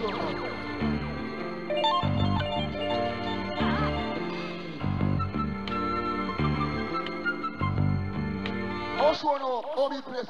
House one, Obi play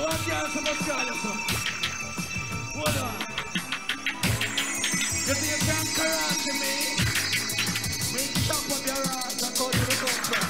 I want y'all to see, you can't karate me. Me chop up your ass and call you the comfort.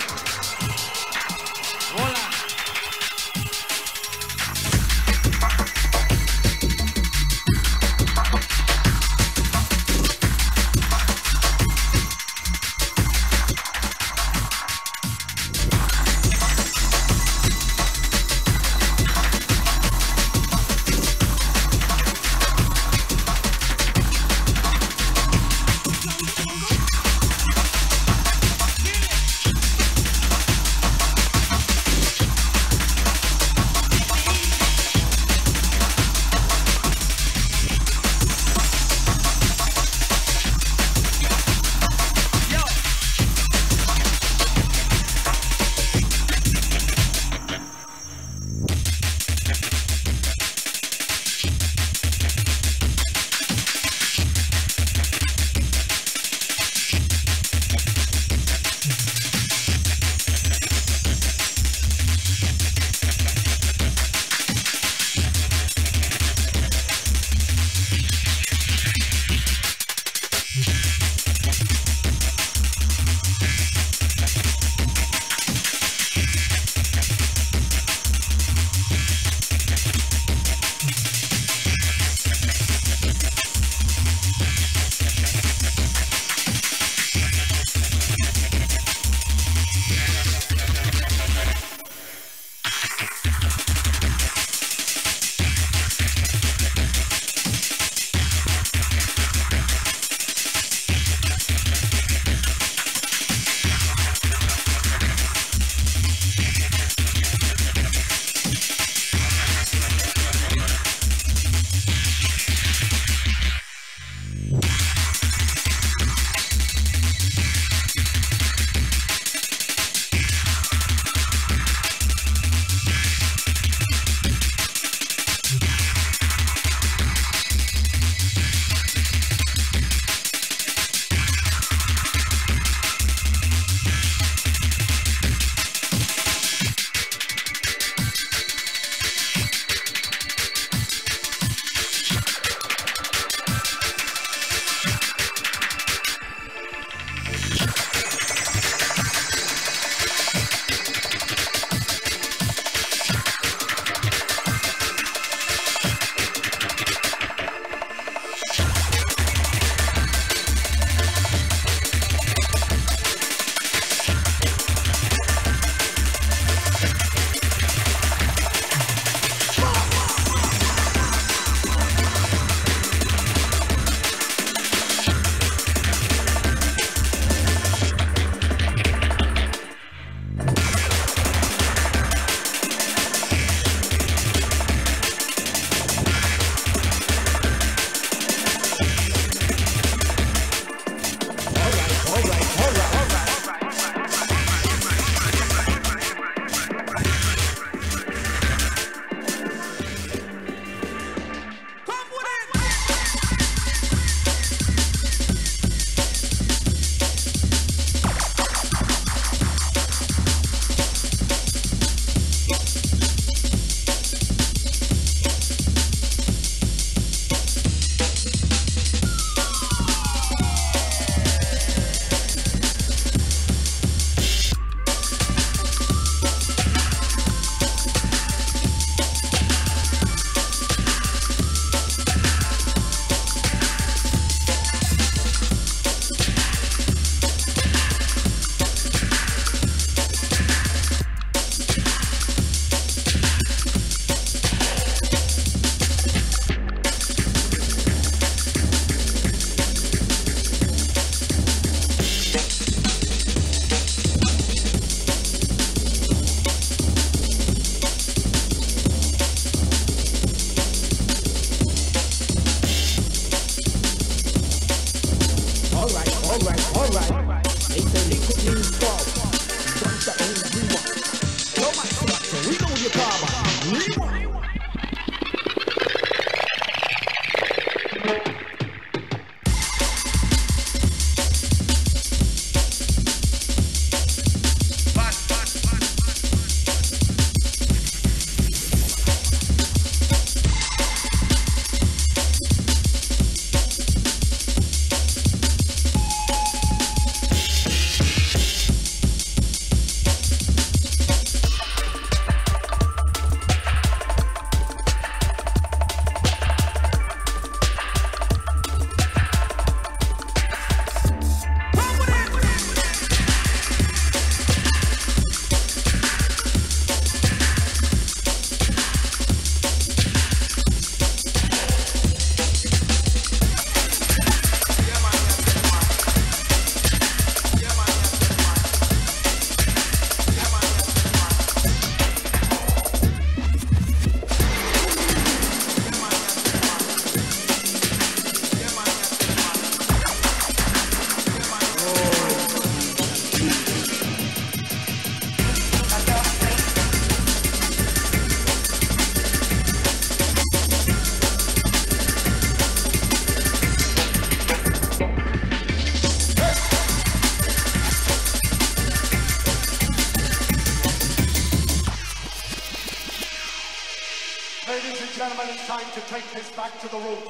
To the roots.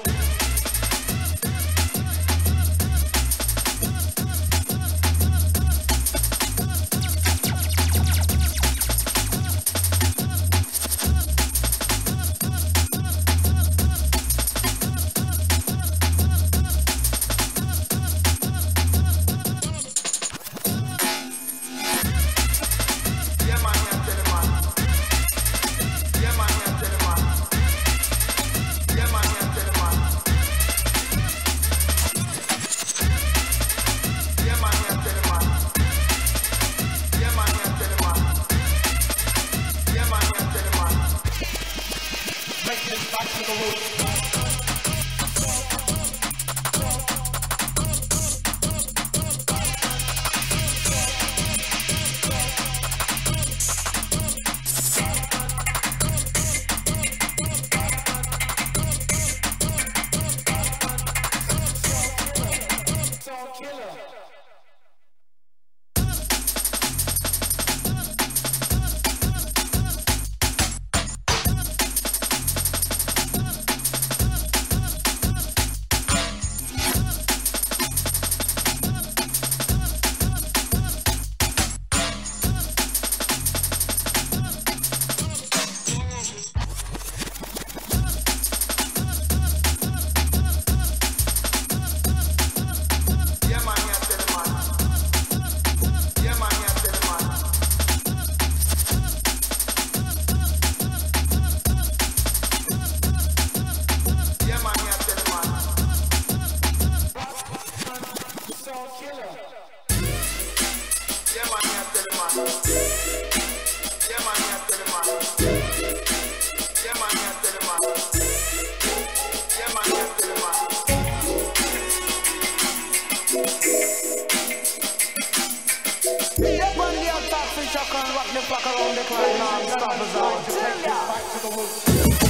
como...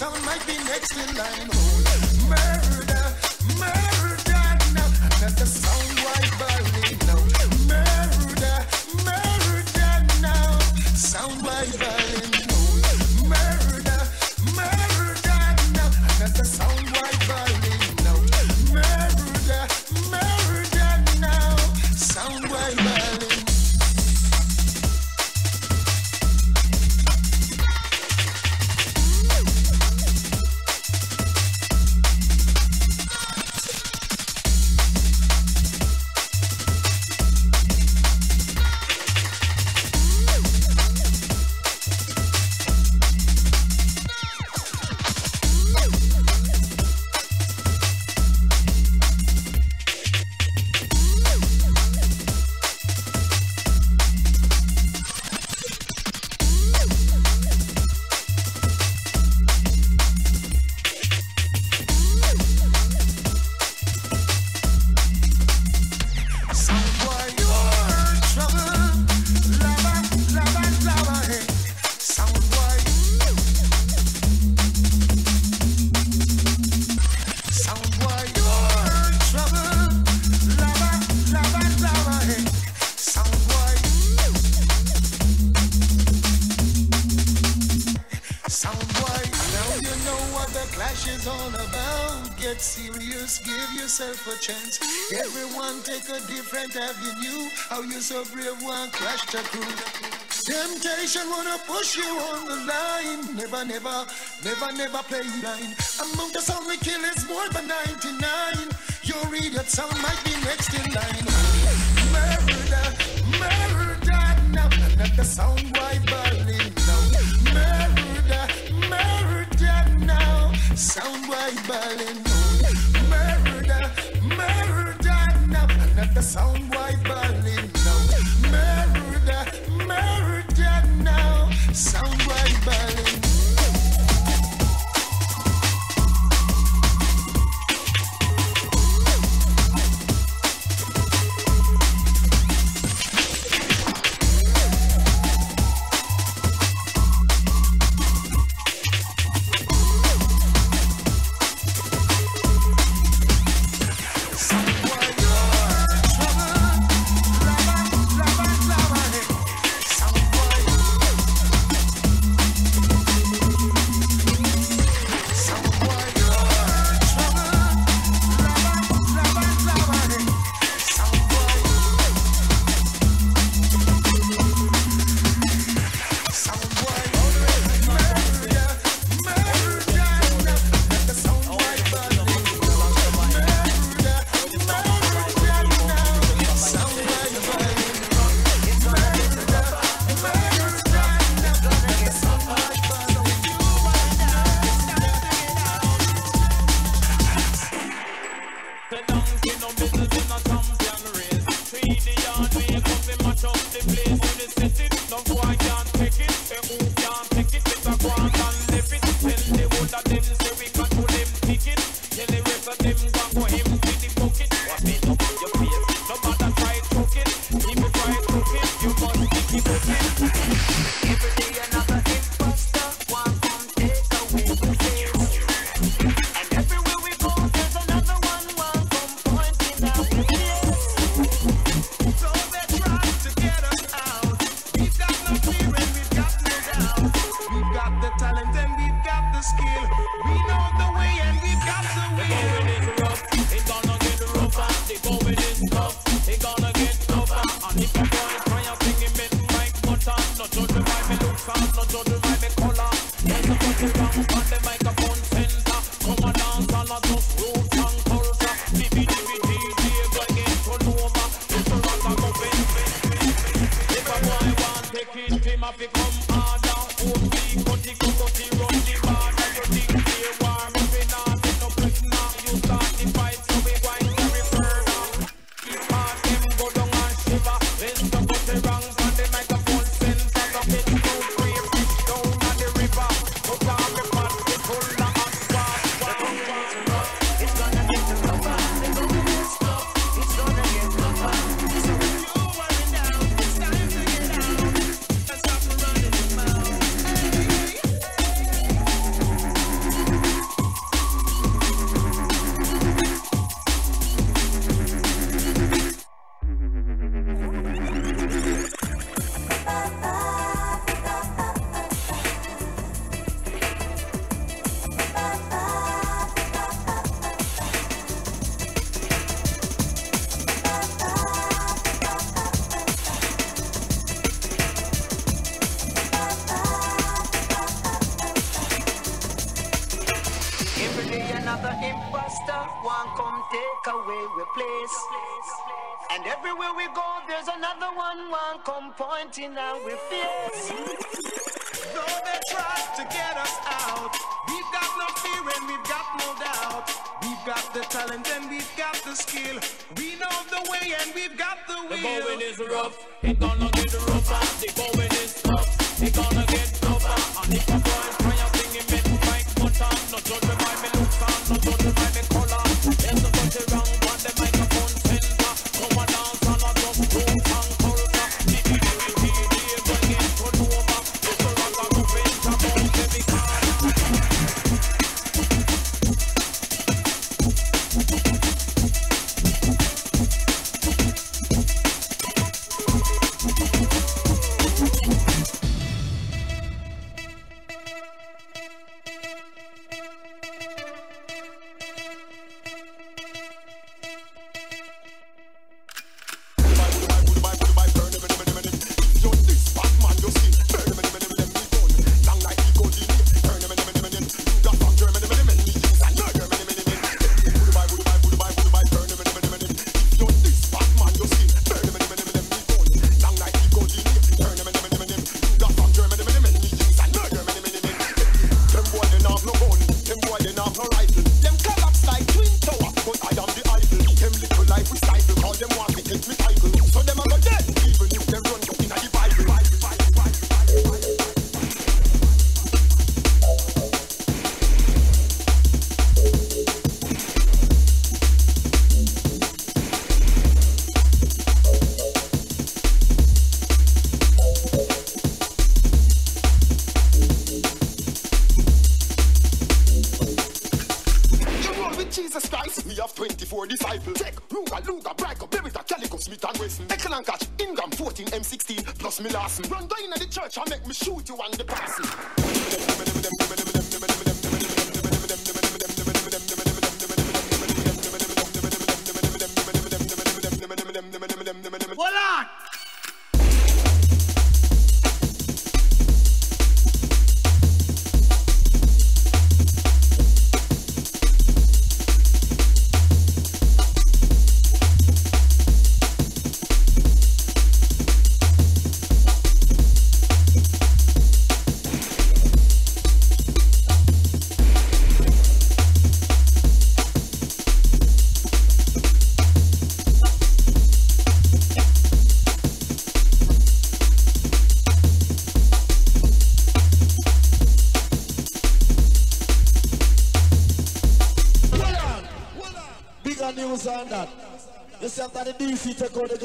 Some might be negative. so brave, one crash the crew. Temptation wanna push you on the line. Never, never, never, never play line. Among us all we kill is more than 99. Your idiot sound might be next in line. Murder, murder, now, not the sound. point in our fears. Though they try to get us out, we've got no fear and we've got no doubt. We've got the talent and we've got the skill. We know the way and we've got the will. The going is rough. defeated God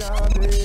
jamais